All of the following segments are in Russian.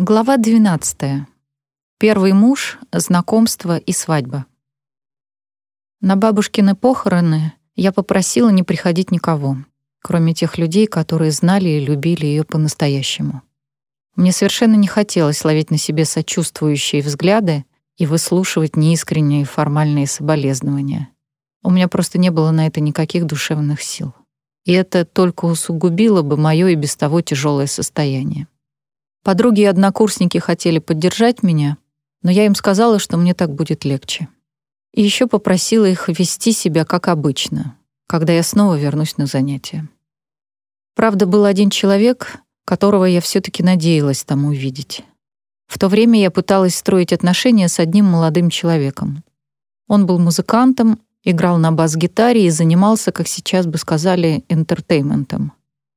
Глава 12. Первый муж, знакомство и свадьба. На бабушкины похороны я попросила не приходить никого, кроме тех людей, которые знали и любили ее по-настоящему. Мне совершенно не хотелось ловить на себе сочувствующие взгляды и выслушивать неискренние формальные соболезнования. У меня просто не было на это никаких душевных сил. И это только усугубило бы мое и без того тяжелое состояние. Подруги и однокурсники хотели поддержать меня, но я им сказала, что мне так будет легче. И еще попросила их вести себя как обычно, когда я снова вернусь на занятия. Правда, был один человек, которого я все таки надеялась там увидеть. В то время я пыталась строить отношения с одним молодым человеком. Он был музыкантом, играл на бас-гитаре и занимался, как сейчас бы сказали, интертейментом.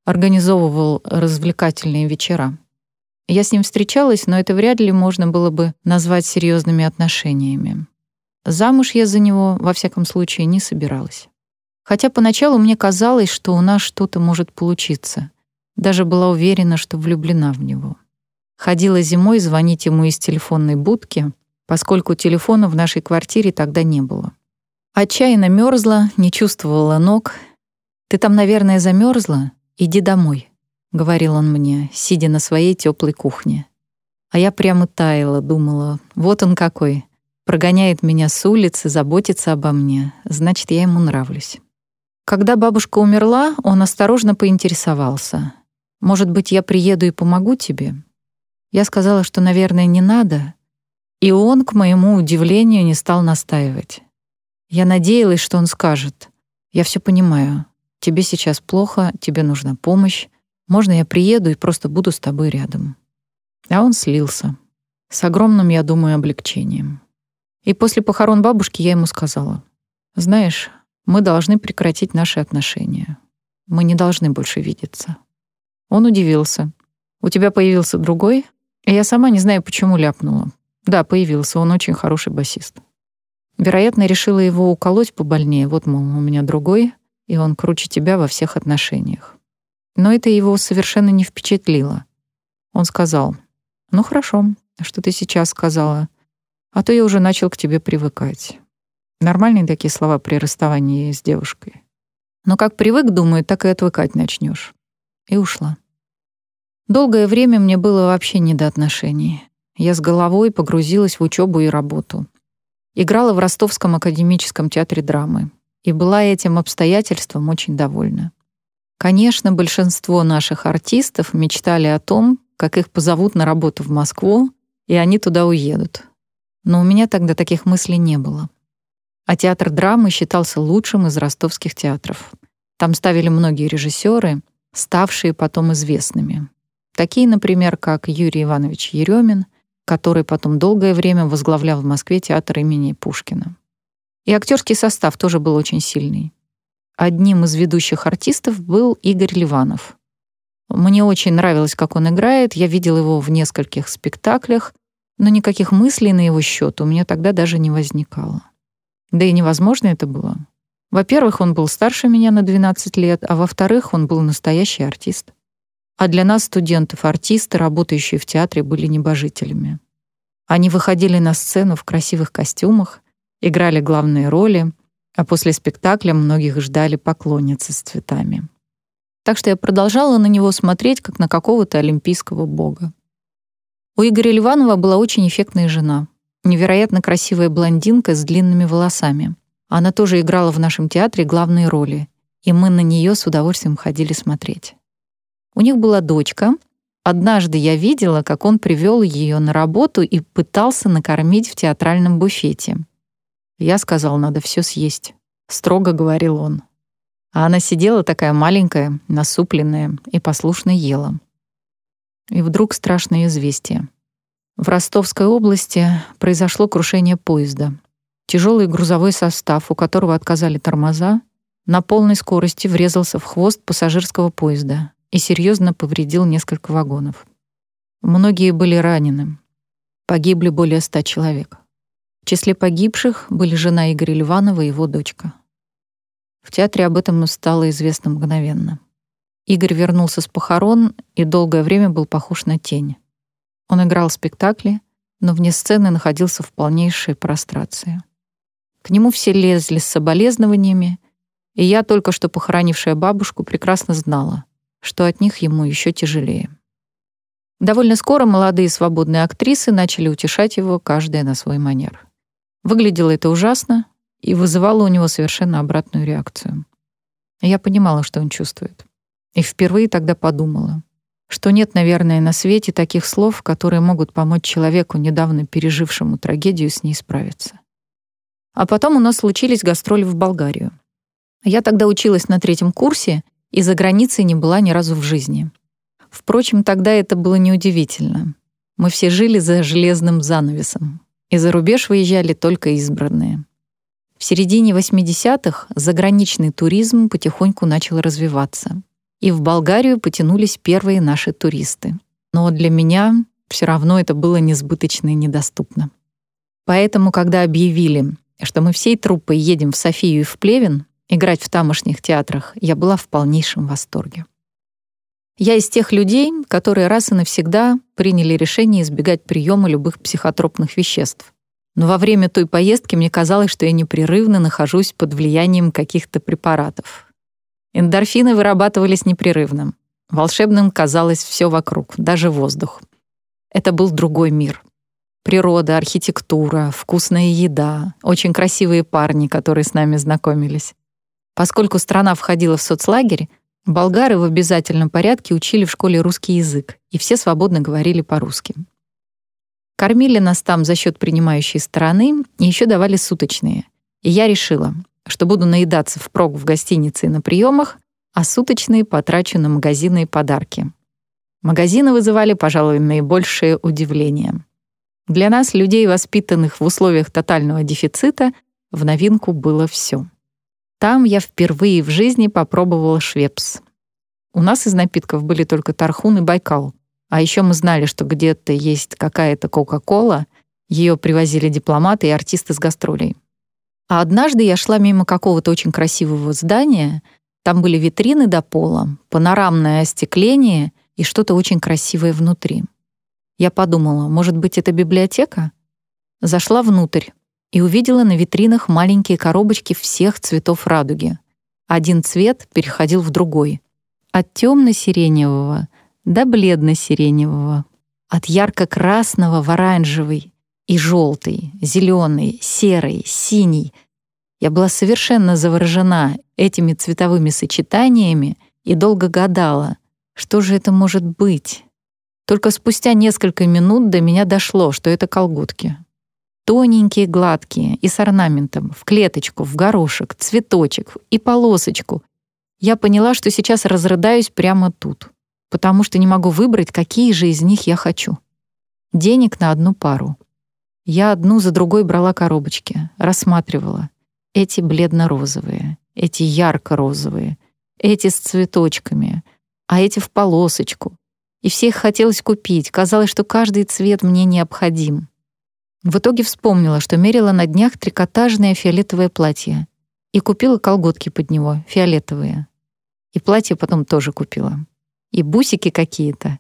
Организовывал развлекательные вечера. Я с ним встречалась, но это вряд ли можно было бы назвать серьезными отношениями. Замуж я за него, во всяком случае, не собиралась. Хотя поначалу мне казалось, что у нас что-то может получиться. Даже была уверена, что влюблена в него. Ходила зимой звонить ему из телефонной будки, поскольку телефона в нашей квартире тогда не было. Отчаянно мерзла, не чувствовала ног. «Ты там, наверное, замерзла? Иди домой». — говорил он мне, сидя на своей теплой кухне. А я прямо таяла, думала, вот он какой. Прогоняет меня с улицы, заботится обо мне, значит, я ему нравлюсь. Когда бабушка умерла, он осторожно поинтересовался. «Может быть, я приеду и помогу тебе?» Я сказала, что, наверное, не надо, и он, к моему удивлению, не стал настаивать. Я надеялась, что он скажет. «Я все понимаю. Тебе сейчас плохо, тебе нужна помощь. Можно я приеду и просто буду с тобой рядом?» А он слился. С огромным, я думаю, облегчением. И после похорон бабушки я ему сказала, «Знаешь, мы должны прекратить наши отношения. Мы не должны больше видеться». Он удивился. «У тебя появился другой?» И я сама не знаю, почему ляпнула. Да, появился, он очень хороший басист. Вероятно, решила его уколоть побольнее. Вот, мол, у меня другой, и он круче тебя во всех отношениях. Но это его совершенно не впечатлило. Он сказал, «Ну хорошо, что ты сейчас сказала, а то я уже начал к тебе привыкать». Нормальные такие слова при расставании с девушкой. Но как привык, думаю, так и отвыкать начнешь. И ушла. Долгое время мне было вообще не до отношений. Я с головой погрузилась в учебу и работу. Играла в Ростовском академическом театре драмы и была этим обстоятельством очень довольна. Конечно, большинство наших артистов мечтали о том, как их позовут на работу в Москву, и они туда уедут. Но у меня тогда таких мыслей не было. А театр драмы считался лучшим из ростовских театров. Там ставили многие режиссеры, ставшие потом известными. Такие, например, как Юрий Иванович Еремин, который потом долгое время возглавлял в Москве театр имени Пушкина. И актерский состав тоже был очень сильный. Одним из ведущих артистов был Игорь Ливанов. Мне очень нравилось, как он играет, я видел его в нескольких спектаклях, но никаких мыслей на его счет у меня тогда даже не возникало. Да и невозможно это было. Во-первых, он был старше меня на 12 лет, а во-вторых, он был настоящий артист. А для нас, студентов, артисты, работающие в театре, были небожителями. Они выходили на сцену в красивых костюмах, играли главные роли, а после спектакля многих ждали поклонницы с цветами. Так что я продолжала на него смотреть, как на какого-то олимпийского бога. У Игоря Ливанова была очень эффектная жена, невероятно красивая блондинка с длинными волосами. Она тоже играла в нашем театре главные роли, и мы на нее с удовольствием ходили смотреть. У них была дочка. Однажды я видела, как он привел ее на работу и пытался накормить в театральном буфете — я сказал, надо все съесть. Строго говорил он. А она сидела такая маленькая, насупленная и послушно ела. И вдруг страшное известие. В Ростовской области произошло крушение поезда. Тяжелый грузовой состав, у которого отказали тормоза, на полной скорости врезался в хвост пассажирского поезда и серьезно повредил несколько вагонов. Многие были ранены. Погибли более ста человек. В числе погибших были жена Игоря Ливанова и его дочка. В театре об этом стало известно мгновенно. Игорь вернулся с похорон и долгое время был похож на тень. Он играл спектакли, но вне сцены находился в полнейшей прострации. К нему все лезли с соболезнованиями, и я, только что похоронившая бабушку, прекрасно знала, что от них ему еще тяжелее. Довольно скоро молодые свободные актрисы начали утешать его, каждая на свой манер. Выглядело это ужасно и вызывало у него совершенно обратную реакцию. Я понимала, что он чувствует. И впервые тогда подумала, что нет, наверное, на свете таких слов, которые могут помочь человеку, недавно пережившему трагедию, с ней справиться. А потом у нас случились гастроли в Болгарию. Я тогда училась на третьем курсе и за границей не была ни разу в жизни. Впрочем, тогда это было неудивительно. Мы все жили за железным занавесом, и за рубеж выезжали только избранные. В середине 80-х заграничный туризм потихоньку начал развиваться и в Болгарию потянулись первые наши туристы. Но для меня все равно это было несбыточно и недоступно. Поэтому, когда объявили, что мы всей труппой едем в Софию и в Плевен играть в тамошних театрах, я была в полнейшем восторге. Я из тех людей, которые раз и навсегда приняли решение избегать приема любых психотропных веществ. Но во время той поездки мне казалось, что я непрерывно нахожусь под влиянием каких-то препаратов. Эндорфины вырабатывались непрерывно. Волшебным казалось все вокруг, даже воздух. Это был другой мир. Природа, архитектура, вкусная еда, очень красивые парни, которые с нами знакомились. Поскольку страна входила в соцлагерь, болгары в обязательном порядке учили в школе русский язык, и все свободно говорили по-русски. Кормили нас там за счет принимающей стороны и еще давали суточные. И я решила, что буду наедаться впрок в гостинице и на приемах, а суточные потрачу на магазины и подарки. Магазины вызывали, пожалуй, наибольшее удивление. Для нас, людей, воспитанных в условиях тотального дефицита, в новинку было все. Там я впервые в жизни попробовала швепс. У нас из напитков были только тархун и байкал. А еще мы знали, что где-то есть какая-то Кока-Кола, ее привозили дипломаты и артисты с гастролей. А однажды я шла мимо какого-то очень красивого здания, там были витрины до пола, панорамное остекление и что-то очень красивое внутри. Я подумала, может быть, это библиотека? Зашла внутрь и увидела на витринах маленькие коробочки всех цветов радуги. Один цвет переходил в другой. От темно-сиреневого до бледно-сиреневого. От ярко-красного в оранжевый и желтый, зеленый, серый, синий. Я была совершенно заворожена этими цветовыми сочетаниями и долго гадала, что же это может быть. Только спустя несколько минут до меня дошло, что это колготки. Тоненькие, гладкие и с орнаментом, в клеточку, в горошек, цветочек и полосочку. Я поняла, что сейчас разрыдаюсь прямо тут, потому что не могу выбрать, какие же из них я хочу. Денег на одну пару. Я одну за другой брала коробочки, рассматривала. Эти бледно-розовые, эти ярко-розовые, эти с цветочками, а эти в полосочку. И всех хотелось купить, казалось, что каждый цвет мне необходим. В итоге вспомнила, что мерила на днях трикотажное фиолетовое платье и купила колготки под него, фиолетовые. И платье потом тоже купила. И бусики какие-то.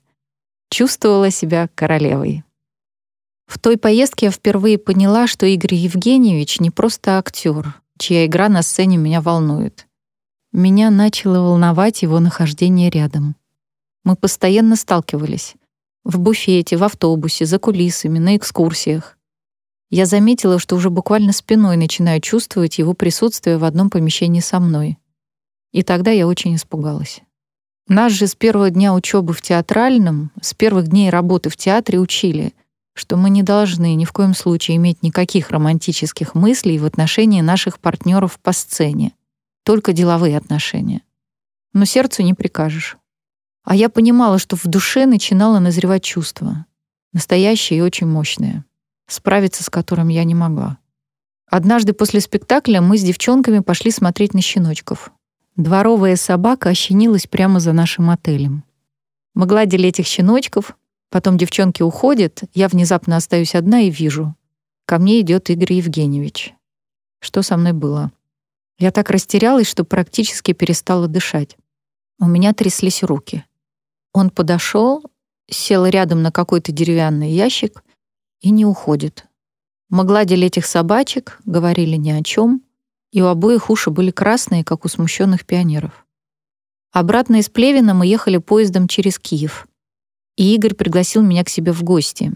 Чувствовала себя королевой. В той поездке я впервые поняла, что Игорь Евгеньевич не просто актер, чья игра на сцене меня волнует. Меня начало волновать его нахождение рядом. Мы постоянно сталкивались. В буфете, в автобусе, за кулисами, на экскурсиях. Я заметила, что уже буквально спиной начинаю чувствовать его присутствие в одном помещении со мной. И тогда я очень испугалась. Нас же с первого дня учебы в театральном, с первых дней работы в театре учили, что мы не должны ни в коем случае иметь никаких романтических мыслей в отношении наших партнеров по сцене, только деловые отношения. Но сердцу не прикажешь. А я понимала, что в душе начинало назревать чувство, настоящее и очень мощное, справиться с которым я не могла. Однажды после спектакля мы с девчонками пошли смотреть на щеночков. Дворовая собака ощенилась прямо за нашим отелем. Мы гладили этих щеночков, Потом девчонки уходят, я внезапно остаюсь одна и вижу. Ко мне идет Игорь Евгеньевич. Что со мной было? Я так растерялась, что практически перестала дышать. У меня тряслись руки. Он подошел сел рядом на какой-то деревянный ящик и не уходит. Мы гладили этих собачек, говорили ни о чем, и у обоих уши были красные, как у смущенных пионеров. Обратно из Плевина мы ехали поездом через Киев. И Игорь пригласил меня к себе в гости.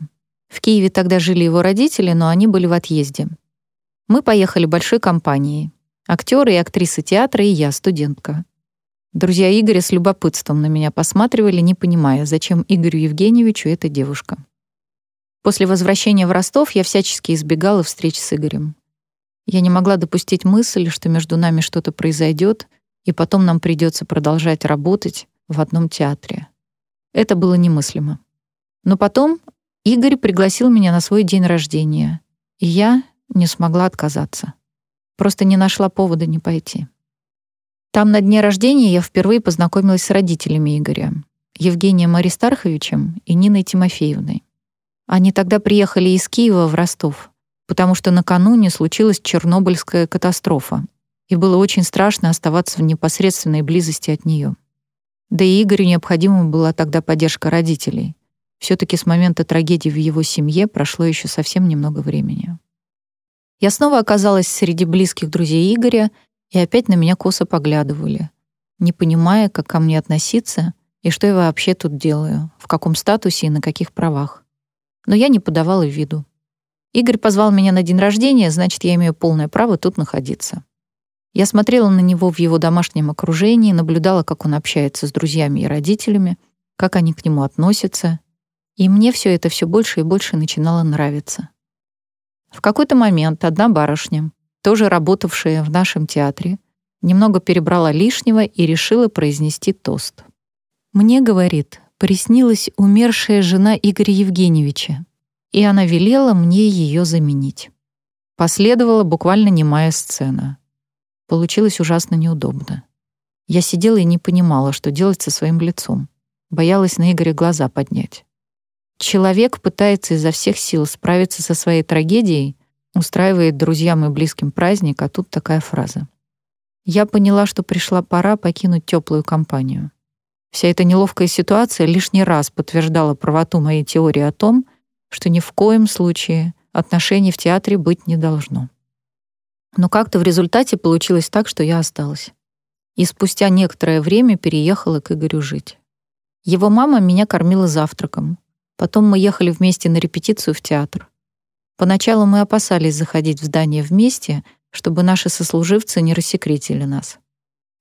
В Киеве тогда жили его родители, но они были в отъезде. Мы поехали большой компанией. Актеры и актрисы театра, и я, студентка. Друзья Игоря с любопытством на меня посматривали, не понимая, зачем Игорю Евгеньевичу эта девушка. После возвращения в Ростов я всячески избегала встреч с Игорем. Я не могла допустить мысль, что между нами что-то произойдет, и потом нам придется продолжать работать в одном театре. Это было немыслимо. Но потом Игорь пригласил меня на свой день рождения, и я не смогла отказаться. Просто не нашла повода не пойти. Там на дне рождения я впервые познакомилась с родителями Игоря, Евгением Аристарховичем и Ниной Тимофеевной. Они тогда приехали из Киева в Ростов, потому что накануне случилась Чернобыльская катастрофа, и было очень страшно оставаться в непосредственной близости от нее. Да и Игорю необходима была тогда поддержка родителей. все таки с момента трагедии в его семье прошло еще совсем немного времени. Я снова оказалась среди близких друзей Игоря, и опять на меня косо поглядывали, не понимая, как ко мне относиться и что я вообще тут делаю, в каком статусе и на каких правах. Но я не подавала виду. Игорь позвал меня на день рождения, значит, я имею полное право тут находиться. Я смотрела на него в его домашнем окружении, наблюдала, как он общается с друзьями и родителями, как они к нему относятся, и мне все это все больше и больше начинало нравиться. В какой-то момент одна барышня, тоже работавшая в нашем театре, немного перебрала лишнего и решила произнести тост. «Мне, — говорит, — приснилась умершая жена Игоря Евгеньевича, и она велела мне ее заменить». Последовала буквально немая сцена — Получилось ужасно неудобно. Я сидела и не понимала, что делать со своим лицом. Боялась на Игоря глаза поднять. Человек пытается изо всех сил справиться со своей трагедией, устраивает друзьям и близким праздник, а тут такая фраза. Я поняла, что пришла пора покинуть теплую компанию. Вся эта неловкая ситуация лишний раз подтверждала правоту моей теории о том, что ни в коем случае отношений в театре быть не должно. Но как-то в результате получилось так, что я осталась. И спустя некоторое время переехала к Игорю жить. Его мама меня кормила завтраком. Потом мы ехали вместе на репетицию в театр. Поначалу мы опасались заходить в здание вместе, чтобы наши сослуживцы не рассекретили нас.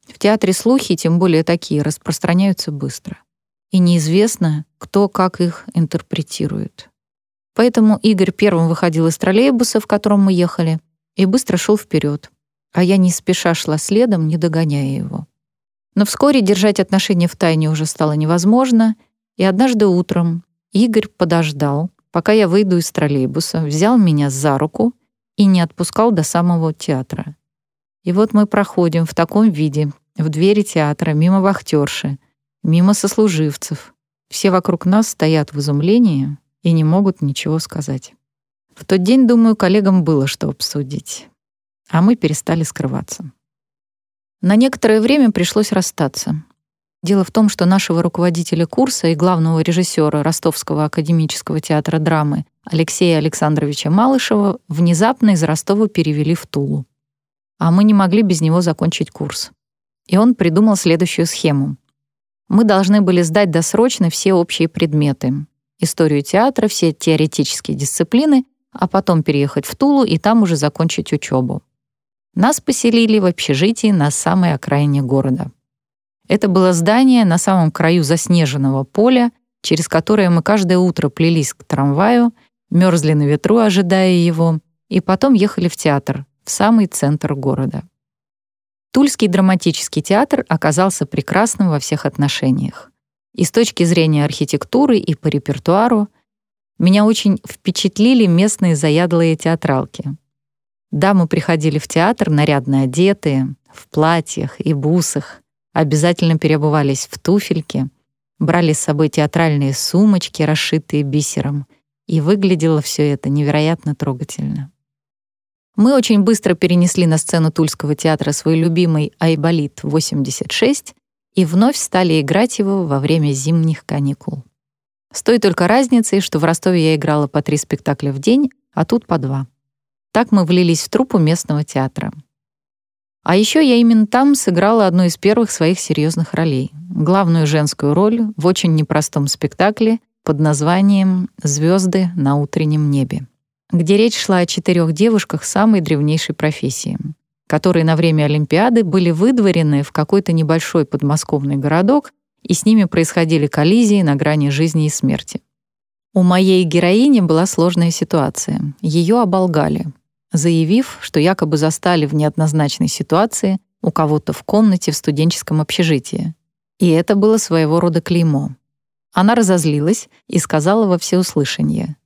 В театре слухи, тем более такие, распространяются быстро. И неизвестно, кто как их интерпретирует. Поэтому Игорь первым выходил из троллейбуса, в котором мы ехали, и быстро шел вперед, а я не спеша шла следом, не догоняя его. Но вскоре держать отношения в тайне уже стало невозможно, и однажды утром Игорь подождал, пока я выйду из троллейбуса, взял меня за руку и не отпускал до самого театра. И вот мы проходим в таком виде, в двери театра, мимо вахтерши, мимо сослуживцев. Все вокруг нас стоят в изумлении и не могут ничего сказать. В тот день, думаю, коллегам было что обсудить. А мы перестали скрываться. На некоторое время пришлось расстаться. Дело в том, что нашего руководителя курса и главного режиссера Ростовского академического театра драмы Алексея Александровича Малышева внезапно из Ростова перевели в Тулу. А мы не могли без него закончить курс. И он придумал следующую схему. Мы должны были сдать досрочно все общие предметы. Историю театра, все теоретические дисциплины а потом переехать в Тулу и там уже закончить учебу. Нас поселили в общежитии на самой окраине города. Это было здание на самом краю заснеженного поля, через которое мы каждое утро плелись к трамваю, мерзли на ветру, ожидая его, и потом ехали в театр, в самый центр города. Тульский драматический театр оказался прекрасным во всех отношениях. И с точки зрения архитектуры, и по репертуару, меня очень впечатлили местные заядлые театралки. Дамы приходили в театр нарядно одетые, в платьях и бусах, обязательно переобувались в туфельки, брали с собой театральные сумочки, расшитые бисером, и выглядело все это невероятно трогательно. Мы очень быстро перенесли на сцену Тульского театра свой любимый «Айболит-86» и вновь стали играть его во время зимних каникул. С той только разницей, что в Ростове я играла по три спектакля в день, а тут по два. Так мы влились в труппу местного театра. А еще я именно там сыграла одну из первых своих серьезных ролей — главную женскую роль в очень непростом спектакле под названием «Звезды на утреннем небе», где речь шла о четырех девушках самой древнейшей профессии, которые на время Олимпиады были выдворены в какой-то небольшой подмосковный городок, и с ними происходили коллизии на грани жизни и смерти. У моей героини была сложная ситуация. Ее оболгали, заявив, что якобы застали в неоднозначной ситуации у кого-то в комнате в студенческом общежитии. И это было своего рода клеймо. Она разозлилась и сказала во всеуслышание.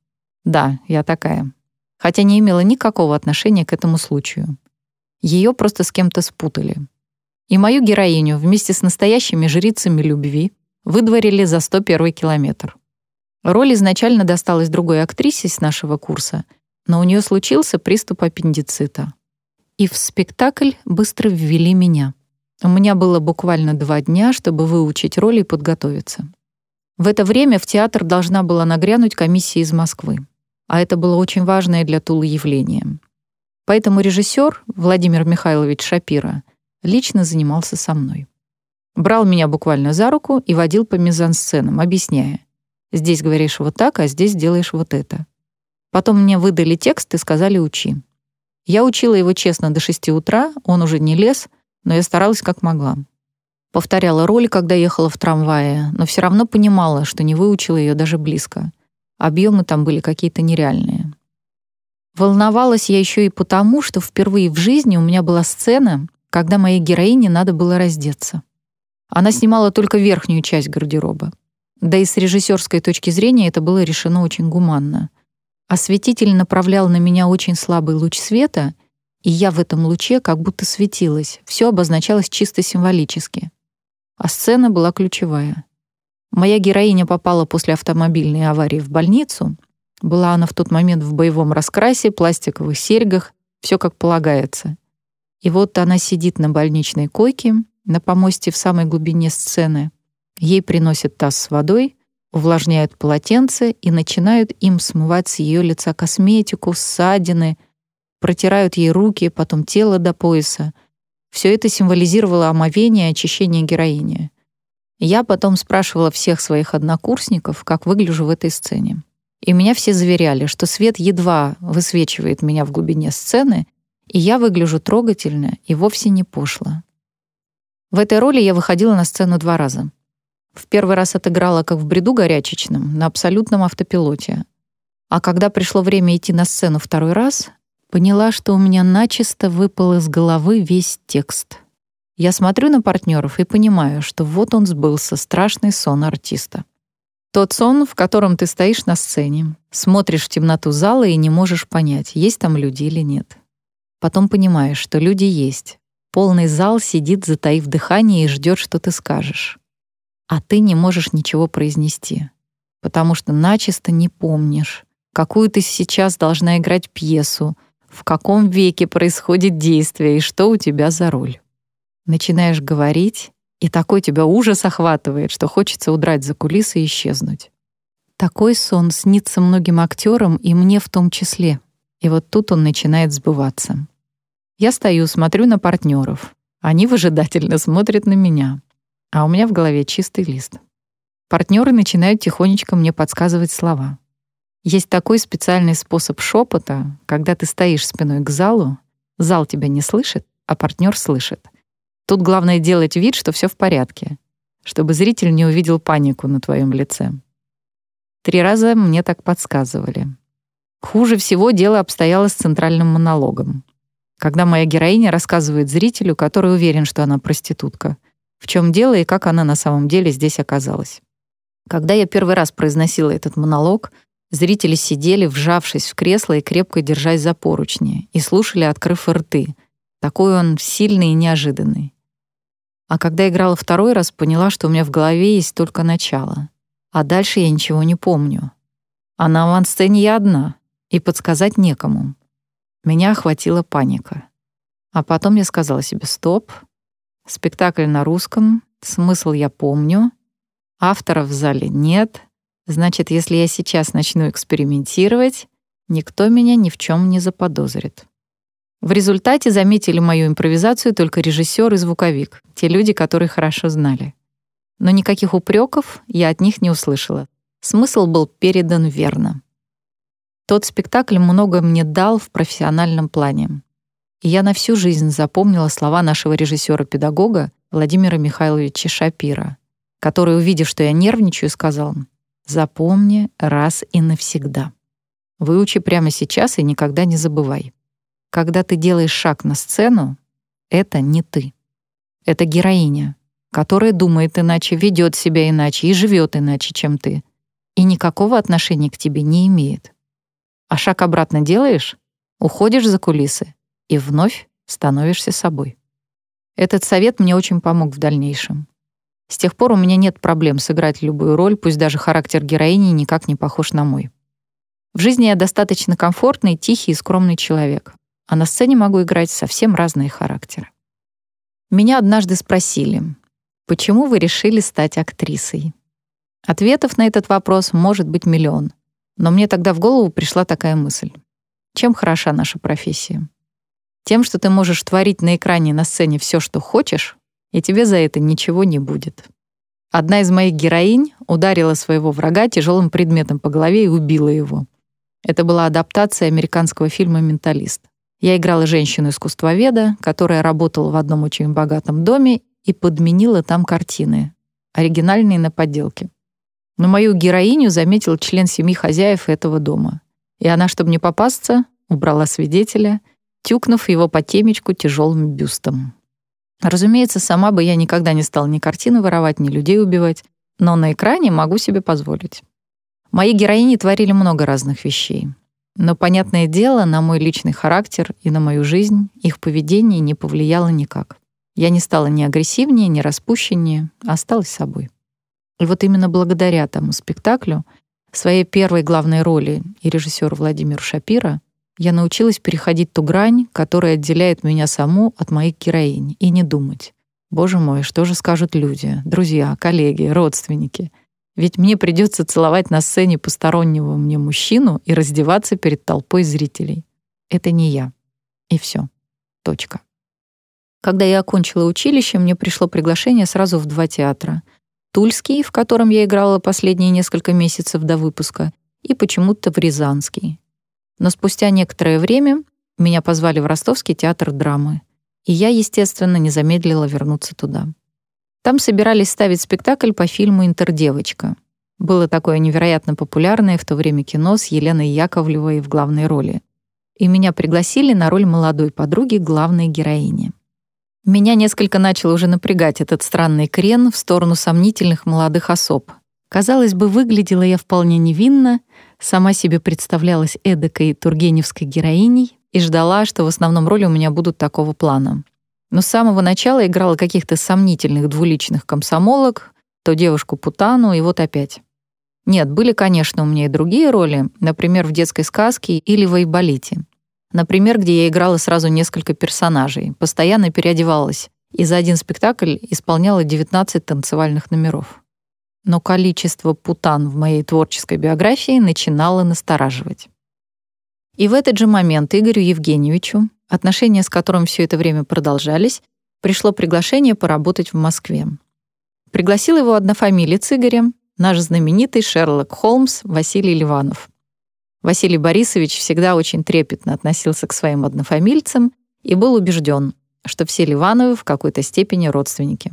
«Да, я такая». Хотя не имела никакого отношения к этому случаю. Ее просто с кем-то спутали. И мою героиню вместе с настоящими жрицами любви выдворили за 101 километр. Роль изначально досталась другой актрисе с нашего курса — но у нее случился приступ аппендицита. И в спектакль быстро ввели меня. У меня было буквально два дня, чтобы выучить роль и подготовиться. В это время в театр должна была нагрянуть комиссия из Москвы. А это было очень важное для Тулы явление. Поэтому режиссер Владимир Михайлович Шапира лично занимался со мной. Брал меня буквально за руку и водил по мизансценам, объясняя. Здесь говоришь вот так, а здесь делаешь вот это. Потом мне выдали текст и сказали «учи». Я учила его честно до шести утра, он уже не лез, но я старалась как могла. Повторяла роль, когда ехала в трамвае, но все равно понимала, что не выучила ее даже близко. Объемы там были какие-то нереальные. Волновалась я еще и потому, что впервые в жизни у меня была сцена, когда моей героине надо было раздеться. Она снимала только верхнюю часть гардероба. Да и с режиссерской точки зрения это было решено очень гуманно. Осветитель направлял на меня очень слабый луч света, и я в этом луче как будто светилась. Все обозначалось чисто символически. А сцена была ключевая. Моя героиня попала после автомобильной аварии в больницу. Была она в тот момент в боевом раскрасе, пластиковых серьгах, все как полагается. И вот она сидит на больничной койке, на помосте в самой глубине сцены. Ей приносят таз с водой, увлажняют полотенце и начинают им смывать с ее лица косметику, ссадины, протирают ей руки, потом тело до пояса. Все это символизировало омовение и очищение героини. Я потом спрашивала всех своих однокурсников, как выгляжу в этой сцене. И меня все заверяли, что свет едва высвечивает меня в глубине сцены, и я выгляжу трогательно и вовсе не пошло. В этой роли я выходила на сцену два раза. В первый раз отыграла как в бреду горячечном, на абсолютном автопилоте. А когда пришло время идти на сцену второй раз, поняла, что у меня начисто выпал из головы весь текст. Я смотрю на партнеров и понимаю, что вот он сбылся, страшный сон артиста. Тот сон, в котором ты стоишь на сцене, смотришь в темноту зала и не можешь понять, есть там люди или нет. Потом понимаешь, что люди есть. Полный зал сидит, затаив дыхание, и ждет, что ты скажешь а ты не можешь ничего произнести, потому что начисто не помнишь, какую ты сейчас должна играть пьесу, в каком веке происходит действие и что у тебя за роль. Начинаешь говорить, и такой тебя ужас охватывает, что хочется удрать за кулисы и исчезнуть. Такой сон снится многим актерам и мне в том числе. И вот тут он начинает сбываться. Я стою, смотрю на партнеров. Они выжидательно смотрят на меня а у меня в голове чистый лист. Партнеры начинают тихонечко мне подсказывать слова. Есть такой специальный способ шепота, когда ты стоишь спиной к залу, зал тебя не слышит, а партнер слышит. Тут главное делать вид, что все в порядке, чтобы зритель не увидел панику на твоем лице. Три раза мне так подсказывали. Хуже всего дело обстояло с центральным монологом. Когда моя героиня рассказывает зрителю, который уверен, что она проститутка — в чем дело и как она на самом деле здесь оказалась. Когда я первый раз произносила этот монолог, зрители сидели, вжавшись в кресло и крепко держась за поручни, и слушали, открыв рты. Такой он сильный и неожиданный. А когда играла второй раз, поняла, что у меня в голове есть только начало. А дальше я ничего не помню. А на авансцене я одна, и подсказать некому. Меня охватила паника. А потом я сказала себе «стоп», Спектакль на русском, смысл я помню, авторов в зале нет, Значит, если я сейчас начну экспериментировать, никто меня ни в чем не заподозрит. В результате заметили мою импровизацию только режиссер и звуковик, те люди, которые хорошо знали. Но никаких упреков я от них не услышала. Смысл был передан верно. Тот спектакль много мне дал в профессиональном плане. И я на всю жизнь запомнила слова нашего режиссера-педагога Владимира Михайловича Шапира, который, увидев, что я нервничаю, сказал «Запомни раз и навсегда. Выучи прямо сейчас и никогда не забывай. Когда ты делаешь шаг на сцену, это не ты. Это героиня, которая думает иначе, ведет себя иначе и живет иначе, чем ты, и никакого отношения к тебе не имеет. А шаг обратно делаешь, уходишь за кулисы и вновь становишься собой. Этот совет мне очень помог в дальнейшем. С тех пор у меня нет проблем сыграть любую роль, пусть даже характер героини никак не похож на мой. В жизни я достаточно комфортный, тихий и скромный человек, а на сцене могу играть совсем разные характеры. Меня однажды спросили, почему вы решили стать актрисой? Ответов на этот вопрос может быть миллион, но мне тогда в голову пришла такая мысль. Чем хороша наша профессия? Тем, что ты можешь творить на экране на сцене все, что хочешь, и тебе за это ничего не будет. Одна из моих героинь ударила своего врага тяжелым предметом по голове и убила его. Это была адаптация американского фильма «Менталист». Я играла женщину-искусствоведа, которая работала в одном очень богатом доме и подменила там картины, оригинальные на подделке. Но мою героиню заметил член семьи хозяев этого дома. И она, чтобы не попасться, убрала свидетеля, тюкнув его по темечку тяжелым бюстом. Разумеется, сама бы я никогда не стала ни картины воровать, ни людей убивать, но на экране могу себе позволить. Мои героини творили много разных вещей. Но, понятное дело, на мой личный характер и на мою жизнь их поведение не повлияло никак. Я не стала ни агрессивнее, ни распущеннее, а осталась собой. И вот именно благодаря тому спектаклю, своей первой главной роли и режиссеру Владимиру Шапира, я научилась переходить ту грань, которая отделяет меня саму от моих героинь, и не думать. Боже мой, что же скажут люди, друзья, коллеги, родственники — ведь мне придется целовать на сцене постороннего мне мужчину и раздеваться перед толпой зрителей. Это не я. И все. Точка. Когда я окончила училище, мне пришло приглашение сразу в два театра. Тульский, в котором я играла последние несколько месяцев до выпуска, и почему-то в Рязанский. Но спустя некоторое время меня позвали в Ростовский театр драмы, и я, естественно, не замедлила вернуться туда. Там собирались ставить спектакль по фильму «Интердевочка». Было такое невероятно популярное в то время кино с Еленой Яковлевой в главной роли. И меня пригласили на роль молодой подруги главной героини. Меня несколько начал уже напрягать этот странный крен в сторону сомнительных молодых особ. Казалось бы, выглядела я вполне невинно, сама себе представлялась эдакой тургеневской героиней и ждала, что в основном роли у меня будут такого плана — но с самого начала играла каких-то сомнительных двуличных комсомолок, то девушку Путану, и вот опять. Нет, были, конечно, у меня и другие роли, например, в детской сказке или в Айболите. Например, где я играла сразу несколько персонажей, постоянно переодевалась, и за один спектакль исполняла 19 танцевальных номеров. Но количество путан в моей творческой биографии начинало настораживать. И в этот же момент Игорю Евгеньевичу, отношения с которым все это время продолжались, пришло приглашение поработать в Москве. Пригласил его однофамилец Игоря, наш знаменитый Шерлок Холмс Василий Ливанов. Василий Борисович всегда очень трепетно относился к своим однофамильцам и был убежден, что все Ливановы в какой-то степени родственники.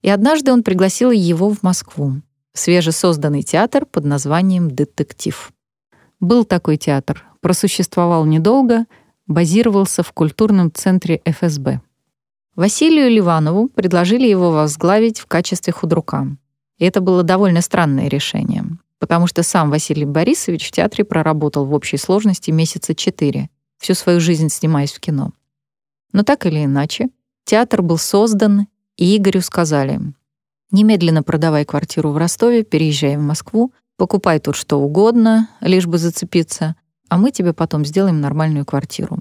И однажды он пригласил его в Москву, в свежесозданный театр под названием «Детектив». Был такой театр, просуществовал недолго, базировался в культурном центре ФСБ. Василию Ливанову предложили его возглавить в качестве худрука. И это было довольно странное решение, потому что сам Василий Борисович в театре проработал в общей сложности месяца четыре, всю свою жизнь снимаясь в кино. Но так или иначе, театр был создан, и Игорю сказали «Немедленно продавай квартиру в Ростове, переезжай в Москву, покупай тут что угодно, лишь бы зацепиться, а мы тебе потом сделаем нормальную квартиру».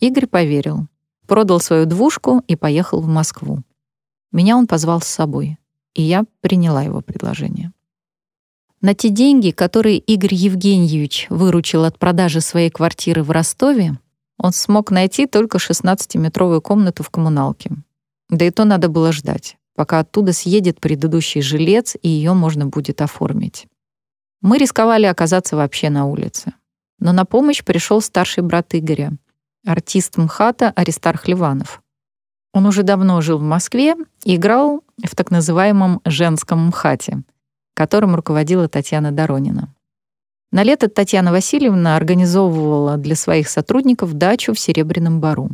Игорь поверил, продал свою двушку и поехал в Москву. Меня он позвал с собой, и я приняла его предложение. На те деньги, которые Игорь Евгеньевич выручил от продажи своей квартиры в Ростове, он смог найти только 16-метровую комнату в коммуналке. Да и то надо было ждать, пока оттуда съедет предыдущий жилец, и ее можно будет оформить. Мы рисковали оказаться вообще на улице. Но на помощь пришел старший брат Игоря, артист МХАТа Аристарх Ливанов. Он уже давно жил в Москве и играл в так называемом «женском МХАТе», которым руководила Татьяна Доронина. На лето Татьяна Васильевна организовывала для своих сотрудников дачу в Серебряном Бару.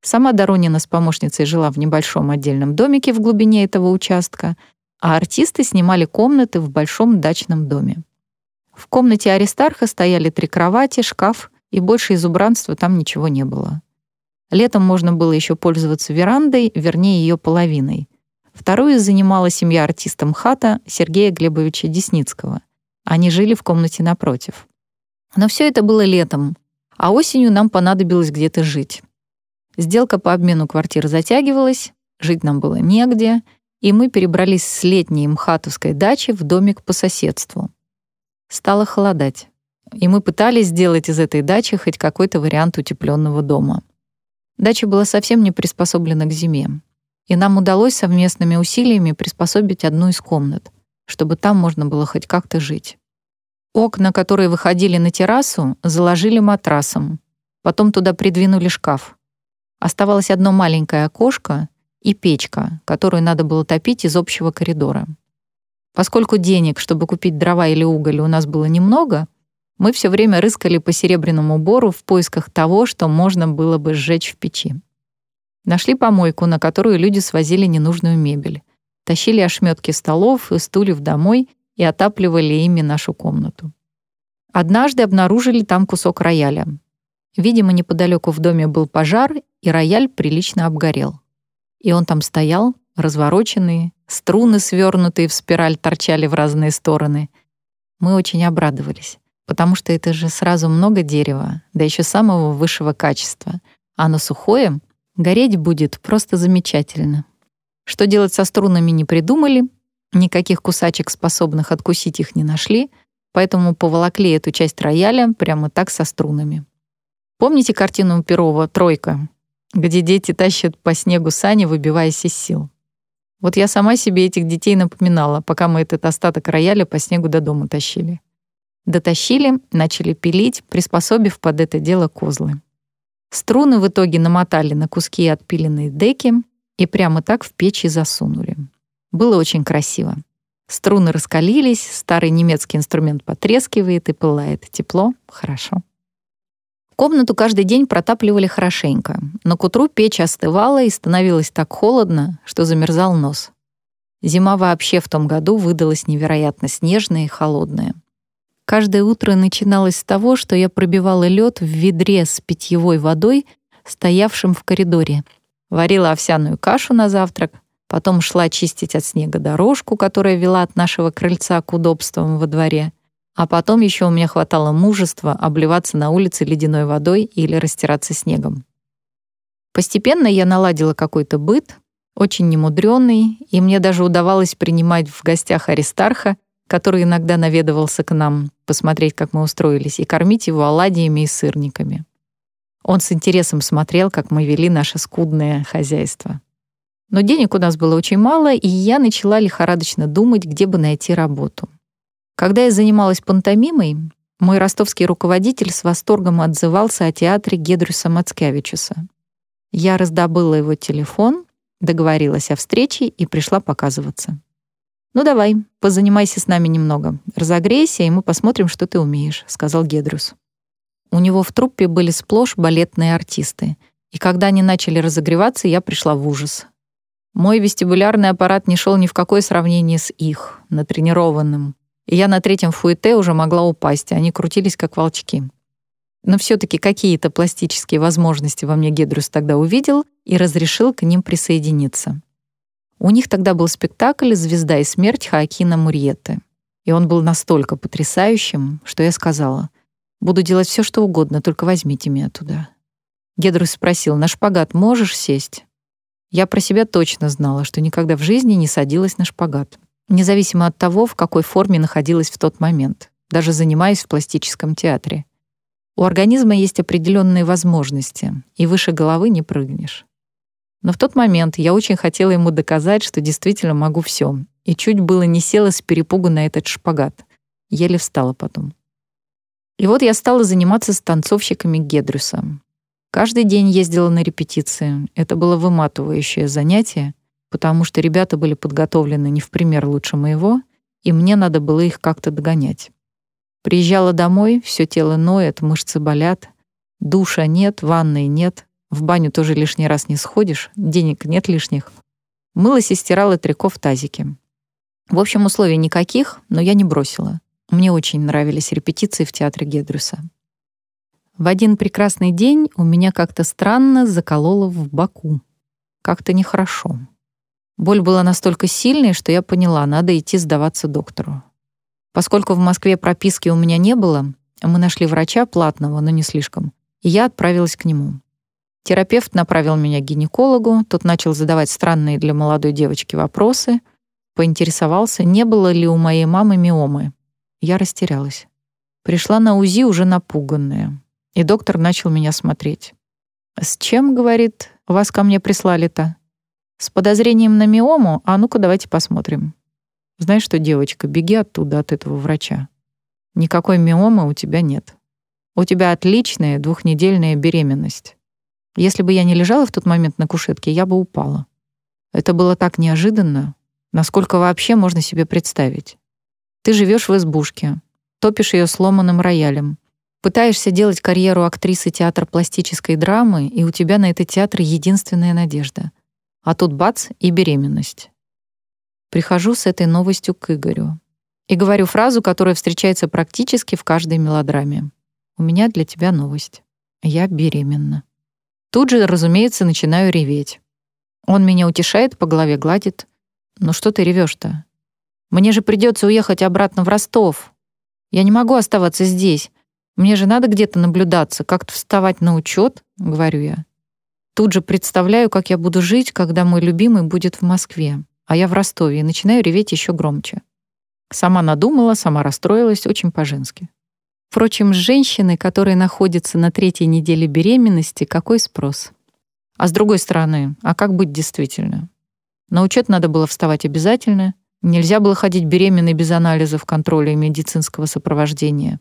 Сама Доронина с помощницей жила в небольшом отдельном домике в глубине этого участка, а артисты снимали комнаты в большом дачном доме. В комнате Аристарха стояли три кровати, шкаф, и больше из убранства там ничего не было. Летом можно было еще пользоваться верандой, вернее, ее половиной. Вторую занимала семья артиста МХАТа Сергея Глебовича Десницкого. Они жили в комнате напротив. Но все это было летом, а осенью нам понадобилось где-то жить. Сделка по обмену квартир затягивалась, жить нам было негде, и мы перебрались с летней мхатовской дачи в домик по соседству. Стало холодать, и мы пытались сделать из этой дачи хоть какой-то вариант утепленного дома. Дача была совсем не приспособлена к зиме, и нам удалось совместными усилиями приспособить одну из комнат — чтобы там можно было хоть как-то жить. Окна, которые выходили на террасу, заложили матрасом. Потом туда придвинули шкаф. Оставалось одно маленькое окошко и печка, которую надо было топить из общего коридора. Поскольку денег, чтобы купить дрова или уголь, у нас было немного, мы все время рыскали по серебряному бору в поисках того, что можно было бы сжечь в печи. Нашли помойку, на которую люди свозили ненужную мебель тащили ошметки столов и стульев домой и отапливали ими нашу комнату. Однажды обнаружили там кусок рояля. Видимо, неподалеку в доме был пожар, и рояль прилично обгорел. И он там стоял, развороченный, струны, свернутые в спираль, торчали в разные стороны. Мы очень обрадовались, потому что это же сразу много дерева, да еще самого высшего качества. А сухое гореть будет просто замечательно. Что делать со струнами не придумали, никаких кусачек, способных откусить их, не нашли, поэтому поволокли эту часть рояля прямо так со струнами. Помните картину Перова «Тройка», где дети тащат по снегу сани, выбиваясь из сил? Вот я сама себе этих детей напоминала, пока мы этот остаток рояля по снегу до дома тащили. Дотащили, начали пилить, приспособив под это дело козлы. Струны в итоге намотали на куски отпиленной деки, и прямо так в печи засунули. Было очень красиво. Струны раскалились, старый немецкий инструмент потрескивает и пылает. Тепло, хорошо. Комнату каждый день протапливали хорошенько, но к утру печь остывала и становилось так холодно, что замерзал нос. Зима вообще в том году выдалась невероятно снежная и холодная. Каждое утро начиналось с того, что я пробивала лед в ведре с питьевой водой, стоявшим в коридоре — Варила овсяную кашу на завтрак, потом шла чистить от снега дорожку, которая вела от нашего крыльца к удобствам во дворе, а потом еще у меня хватало мужества обливаться на улице ледяной водой или растираться снегом. Постепенно я наладила какой-то быт, очень немудрённый, и мне даже удавалось принимать в гостях Аристарха, который иногда наведывался к нам, посмотреть, как мы устроились, и кормить его оладьями и сырниками. Он с интересом смотрел, как мы вели наше скудное хозяйство. Но денег у нас было очень мало, и я начала лихорадочно думать, где бы найти работу. Когда я занималась пантомимой, мой ростовский руководитель с восторгом отзывался о театре Гедрюса Мацкевичуса. Я раздобыла его телефон, договорилась о встрече и пришла показываться. «Ну давай, позанимайся с нами немного. Разогрейся, и мы посмотрим, что ты умеешь», — сказал Гедрюс. У него в труппе были сплошь балетные артисты. И когда они начали разогреваться, я пришла в ужас. Мой вестибулярный аппарат не шел ни в какое сравнение с их, натренированным. И я на третьем фуэте уже могла упасть, они крутились как волчки. Но все таки какие-то пластические возможности во мне Гедрус тогда увидел и разрешил к ним присоединиться. У них тогда был спектакль «Звезда и смерть» Хаакина Мурьеты. И он был настолько потрясающим, что я сказала — Буду делать все, что угодно, только возьмите меня туда. Гедрус спросил, на шпагат можешь сесть? Я про себя точно знала, что никогда в жизни не садилась на шпагат. Независимо от того, в какой форме находилась в тот момент, даже занимаясь в пластическом театре. У организма есть определенные возможности, и выше головы не прыгнешь. Но в тот момент я очень хотела ему доказать, что действительно могу все, и чуть было не села с перепугу на этот шпагат. Еле встала потом. И вот я стала заниматься с танцовщиками Гедрюса. Каждый день ездила на репетиции. Это было выматывающее занятие, потому что ребята были подготовлены не в пример лучше моего, и мне надо было их как-то догонять. Приезжала домой, все тело ноет, мышцы болят, душа нет, ванной нет, в баню тоже лишний раз не сходишь, денег нет лишних. Мылась и стирала трико в тазике. В общем, условий никаких, но я не бросила. Мне очень нравились репетиции в театре Гедрюса. В один прекрасный день у меня как-то странно закололо в боку. Как-то нехорошо. Боль была настолько сильной, что я поняла, надо идти сдаваться доктору. Поскольку в Москве прописки у меня не было, мы нашли врача платного, но не слишком, и я отправилась к нему. Терапевт направил меня к гинекологу, тот начал задавать странные для молодой девочки вопросы, поинтересовался, не было ли у моей мамы миомы. Я растерялась. Пришла на УЗИ уже напуганная, и доктор начал меня смотреть. «С чем, — говорит, — вас ко мне прислали-то?» «С подозрением на миому? А ну-ка давайте посмотрим». «Знаешь что, девочка, беги оттуда, от этого врача. Никакой миомы у тебя нет. У тебя отличная двухнедельная беременность. Если бы я не лежала в тот момент на кушетке, я бы упала. Это было так неожиданно, насколько вообще можно себе представить. Ты живешь в избушке, топишь ее сломанным роялем, пытаешься делать карьеру актрисы театра пластической драмы, и у тебя на этот театр единственная надежда. А тут бац и беременность. Прихожу с этой новостью к Игорю и говорю фразу, которая встречается практически в каждой мелодраме. «У меня для тебя новость. Я беременна». Тут же, разумеется, начинаю реветь. Он меня утешает, по голове гладит. «Ну что ты ревешь-то? Мне же придется уехать обратно в Ростов. Я не могу оставаться здесь. Мне же надо где-то наблюдаться, как-то вставать на учет, говорю я. Тут же представляю, как я буду жить, когда мой любимый будет в Москве, а я в Ростове, и начинаю реветь еще громче. Сама надумала, сама расстроилась, очень по-женски. Впрочем, с женщины, которая находится на третьей неделе беременности, какой спрос? А с другой стороны, а как быть действительно? На учет надо было вставать обязательно, Нельзя было ходить беременной без анализов, контроля и медицинского сопровождения.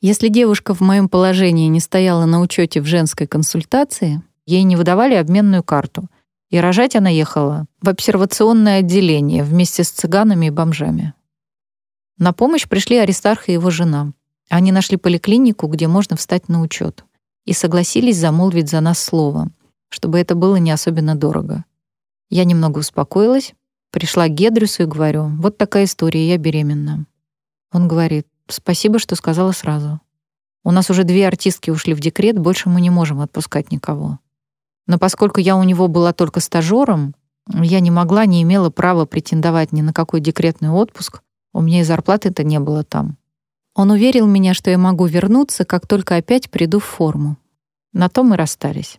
Если девушка в моем положении не стояла на учете в женской консультации, ей не выдавали обменную карту, и рожать она ехала в обсервационное отделение вместе с цыганами и бомжами. На помощь пришли Аристарх и его жена. Они нашли поликлинику, где можно встать на учет, и согласились замолвить за нас слово, чтобы это было не особенно дорого. Я немного успокоилась, Пришла к Гедрюсу и говорю, вот такая история, я беременна. Он говорит, спасибо, что сказала сразу. У нас уже две артистки ушли в декрет, больше мы не можем отпускать никого. Но поскольку я у него была только стажером, я не могла, не имела права претендовать ни на какой декретный отпуск, у меня и зарплаты-то не было там. Он уверил меня, что я могу вернуться, как только опять приду в форму. На том мы расстались.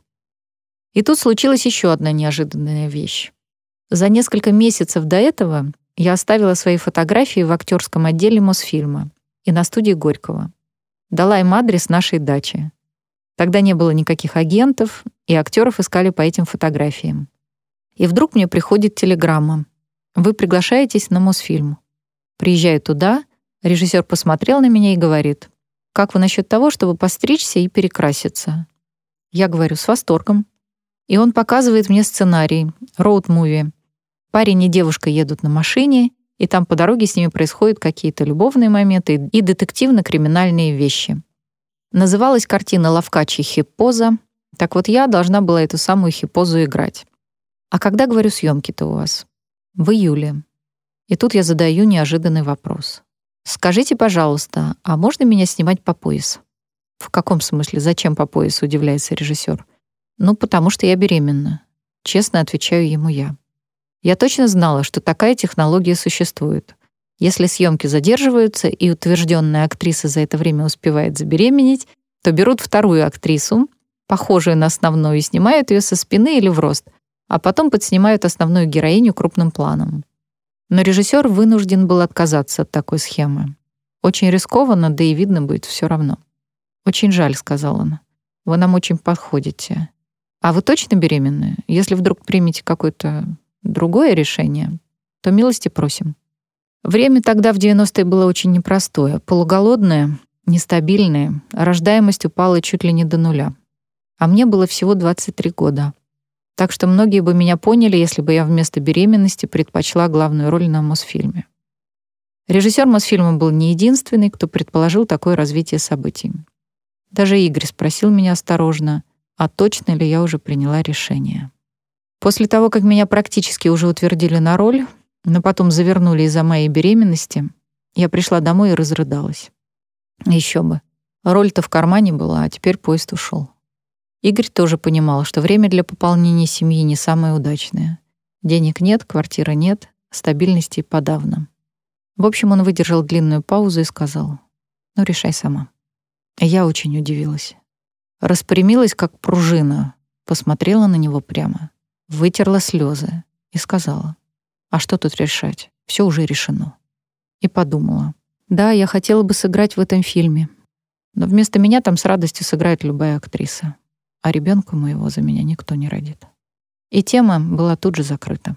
И тут случилась еще одна неожиданная вещь. За несколько месяцев до этого я оставила свои фотографии в актерском отделе Мосфильма и на студии Горького. Дала им адрес нашей дачи. Тогда не было никаких агентов, и актеров искали по этим фотографиям. И вдруг мне приходит телеграмма. «Вы приглашаетесь на Мосфильм». Приезжаю туда, режиссер посмотрел на меня и говорит, «Как вы насчет того, чтобы постричься и перекраситься?» Я говорю, «С восторгом». И он показывает мне сценарий, роуд-муви, Парень и девушка едут на машине, и там по дороге с ними происходят какие-то любовные моменты и детективно-криминальные вещи. Называлась картина «Лавкачи хиппоза». Так вот, я должна была эту самую хиппозу играть. А когда, говорю, съемки-то у вас? В июле. И тут я задаю неожиданный вопрос. «Скажите, пожалуйста, а можно меня снимать по пояс?» «В каком смысле? Зачем по пояс?» — удивляется режиссер. «Ну, потому что я беременна». Честно отвечаю ему я. Я точно знала, что такая технология существует. Если съемки задерживаются и утвержденная актриса за это время успевает забеременеть, то берут вторую актрису, похожую на основную, и снимают ее со спины или в рост, а потом подснимают основную героиню крупным планом. Но режиссер вынужден был отказаться от такой схемы. Очень рискованно, да и видно будет все равно. «Очень жаль», — сказала она. «Вы нам очень подходите. А вы точно беременны? Если вдруг примете какое-то другое решение, то милости просим». Время тогда в 90-е было очень непростое, полуголодное, нестабильное, рождаемость упала чуть ли не до нуля. А мне было всего 23 года. Так что многие бы меня поняли, если бы я вместо беременности предпочла главную роль на Мосфильме. Режиссер Мосфильма был не единственный, кто предположил такое развитие событий. Даже Игорь спросил меня осторожно, а точно ли я уже приняла решение. После того, как меня практически уже утвердили на роль, но потом завернули из-за моей беременности, я пришла домой и разрыдалась. Еще бы. Роль-то в кармане была, а теперь поезд ушел. Игорь тоже понимал, что время для пополнения семьи не самое удачное. Денег нет, квартиры нет, стабильности подавно. В общем, он выдержал длинную паузу и сказал, «Ну, решай сама». Я очень удивилась. Распрямилась, как пружина, посмотрела на него прямо, вытерла слезы и сказала, а что тут решать? Все уже решено. И подумала. Да, я хотела бы сыграть в этом фильме. Но вместо меня там с радостью сыграет любая актриса. А ребенка моего за меня никто не родит. И тема была тут же закрыта.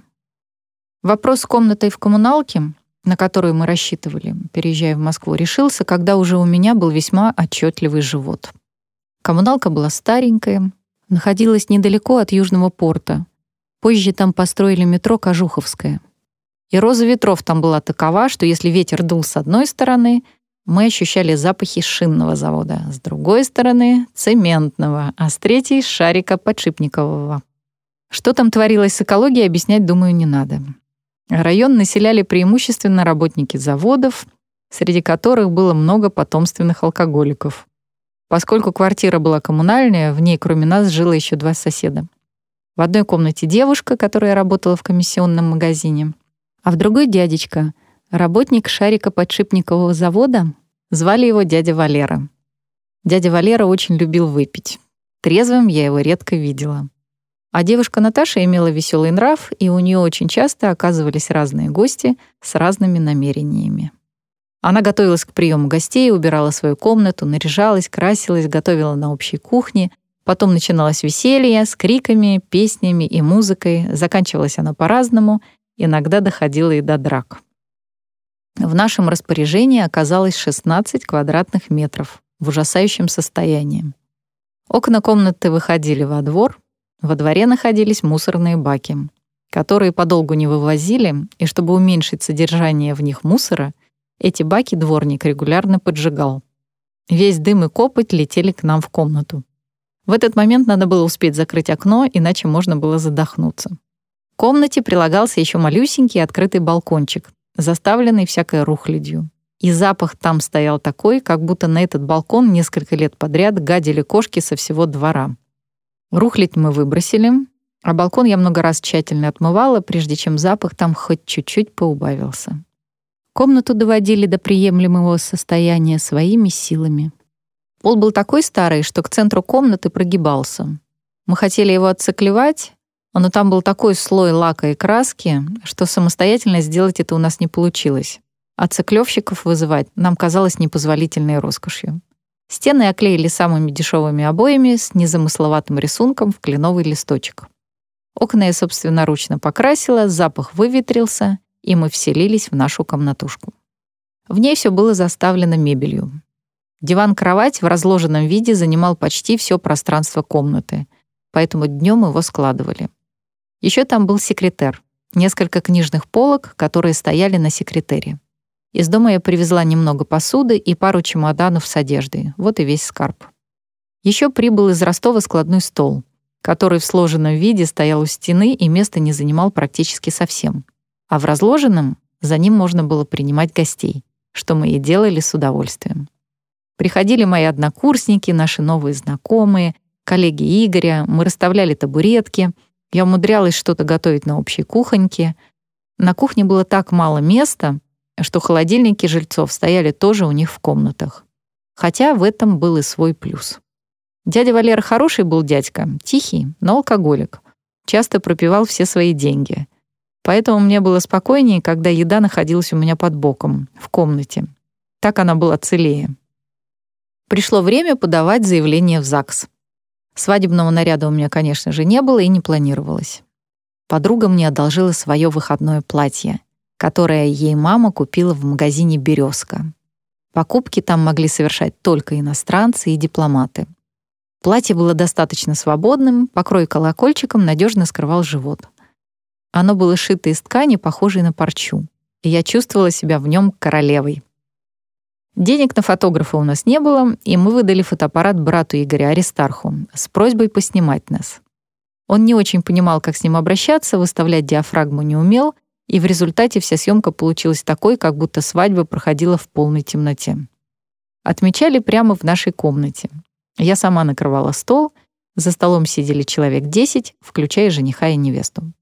Вопрос с комнатой в коммуналке, на которую мы рассчитывали, переезжая в Москву, решился, когда уже у меня был весьма отчетливый живот. Коммуналка была старенькая, находилась недалеко от Южного порта, Позже там построили метро Кожуховское. И роза ветров там была такова, что если ветер дул с одной стороны, мы ощущали запахи шинного завода, с другой стороны — цементного, а с третьей — шарика подшипникового. Что там творилось с экологией, объяснять, думаю, не надо. Район населяли преимущественно работники заводов, среди которых было много потомственных алкоголиков. Поскольку квартира была коммунальная, в ней кроме нас жило еще два соседа. В одной комнате девушка, которая работала в комиссионном магазине, а в другой дядечка, работник шарика подшипникового завода, звали его дядя Валера. Дядя Валера очень любил выпить. Трезвым я его редко видела. А девушка Наташа имела веселый нрав, и у нее очень часто оказывались разные гости с разными намерениями. Она готовилась к приему гостей, убирала свою комнату, наряжалась, красилась, готовила на общей кухне, Потом начиналось веселье с криками, песнями и музыкой. Заканчивалось оно по-разному, иногда доходило и до драк. В нашем распоряжении оказалось 16 квадратных метров в ужасающем состоянии. Окна комнаты выходили во двор, во дворе находились мусорные баки, которые подолгу не вывозили, и чтобы уменьшить содержание в них мусора, эти баки дворник регулярно поджигал. Весь дым и копоть летели к нам в комнату. В этот момент надо было успеть закрыть окно, иначе можно было задохнуться. В комнате прилагался еще малюсенький открытый балкончик, заставленный всякой рухлядью. И запах там стоял такой, как будто на этот балкон несколько лет подряд гадили кошки со всего двора. Рухлядь мы выбросили, а балкон я много раз тщательно отмывала, прежде чем запах там хоть чуть-чуть поубавился. Комнату доводили до приемлемого состояния своими силами. Пол был такой старый, что к центру комнаты прогибался. Мы хотели его отциклевать, но там был такой слой лака и краски, что самостоятельно сделать это у нас не получилось. А циклевщиков вызывать нам казалось непозволительной роскошью. Стены оклеили самыми дешевыми обоями с незамысловатым рисунком в кленовый листочек. Окна я собственноручно покрасила, запах выветрился, и мы вселились в нашу комнатушку. В ней все было заставлено мебелью. Диван-кровать в разложенном виде занимал почти все пространство комнаты, поэтому днем его складывали. Еще там был секретер, несколько книжных полок, которые стояли на секретере. Из дома я привезла немного посуды и пару чемоданов с одеждой. Вот и весь скарб. Еще прибыл из Ростова складной стол, который в сложенном виде стоял у стены и места не занимал практически совсем. А в разложенном за ним можно было принимать гостей, что мы и делали с удовольствием. Приходили мои однокурсники, наши новые знакомые, коллеги Игоря, мы расставляли табуретки, я умудрялась что-то готовить на общей кухоньке. На кухне было так мало места, что холодильники жильцов стояли тоже у них в комнатах. Хотя в этом был и свой плюс. Дядя Валера хороший был дядька, тихий, но алкоголик. Часто пропивал все свои деньги. Поэтому мне было спокойнее, когда еда находилась у меня под боком, в комнате. Так она была целее. Пришло время подавать заявление в ЗАГС. Свадебного наряда у меня, конечно же, не было и не планировалось. Подруга мне одолжила свое выходное платье, которое ей мама купила в магазине «Березка». Покупки там могли совершать только иностранцы и дипломаты. Платье было достаточно свободным, покрой колокольчиком надежно скрывал живот. Оно было шито из ткани, похожей на парчу, и я чувствовала себя в нем королевой. Денег на фотографа у нас не было, и мы выдали фотоаппарат брату Игоря Аристарху с просьбой поснимать нас. Он не очень понимал, как с ним обращаться, выставлять диафрагму не умел, и в результате вся съемка получилась такой, как будто свадьба проходила в полной темноте. Отмечали прямо в нашей комнате. Я сама накрывала стол, за столом сидели человек 10, включая жениха и невесту.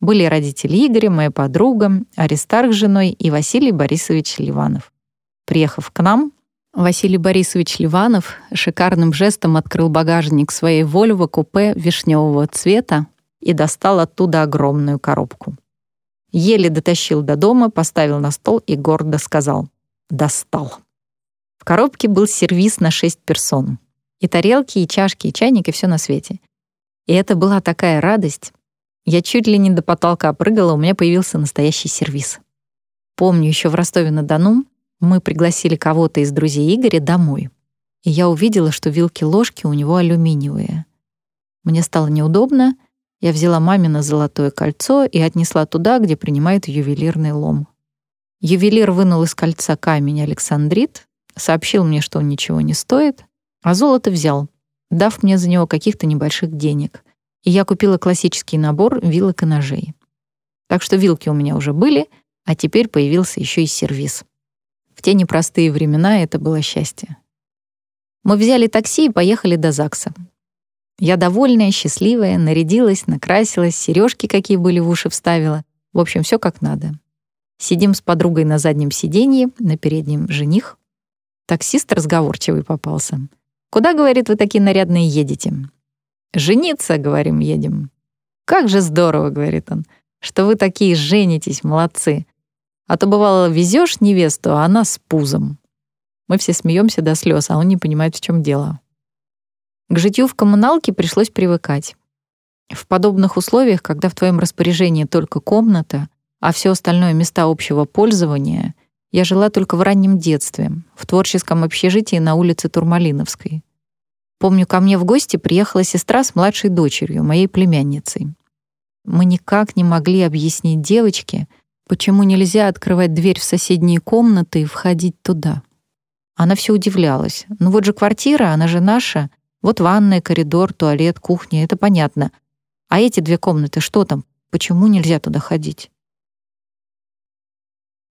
Были родители Игоря, моя подруга, Аристарх с женой и Василий Борисович Ливанов. Приехав к нам, Василий Борисович Ливанов шикарным жестом открыл багажник своей Volvo купе вишневого цвета и достал оттуда огромную коробку. Еле дотащил до дома, поставил на стол и гордо сказал «Достал». В коробке был сервиз на шесть персон. И тарелки, и чашки, и чайник, и все на свете. И это была такая радость. Я чуть ли не до потолка прыгала, у меня появился настоящий сервиз. Помню, еще в Ростове-на-Дону мы пригласили кого-то из друзей Игоря домой. И я увидела, что вилки-ложки у него алюминиевые. Мне стало неудобно, я взяла мамино золотое кольцо и отнесла туда, где принимают ювелирный лом. Ювелир вынул из кольца камень Александрит, сообщил мне, что он ничего не стоит, а золото взял, дав мне за него каких-то небольших денег и я купила классический набор вилок и ножей. Так что вилки у меня уже были, а теперь появился еще и сервиз. В те непростые времена это было счастье. Мы взяли такси и поехали до ЗАГСа. Я довольная, счастливая, нарядилась, накрасилась, сережки какие были в уши вставила. В общем, все как надо. Сидим с подругой на заднем сиденье, на переднем жених. Таксист разговорчивый попался. «Куда, — говорит, — вы такие нарядные едете?» «Жениться, — говорим, — едем». «Как же здорово, — говорит он, — что вы такие женитесь, молодцы. А то, бывало, везешь невесту, а она с пузом». Мы все смеемся до слез, а он не понимает, в чем дело. К житью в коммуналке пришлось привыкать. В подобных условиях, когда в твоем распоряжении только комната, а все остальное — места общего пользования, я жила только в раннем детстве, в творческом общежитии на улице Турмалиновской. Помню, ко мне в гости приехала сестра с младшей дочерью, моей племянницей. Мы никак не могли объяснить девочке, почему нельзя открывать дверь в соседние комнаты и входить туда. Она все удивлялась. Ну вот же квартира, она же наша. Вот ванная, коридор, туалет, кухня, это понятно. А эти две комнаты, что там? Почему нельзя туда ходить?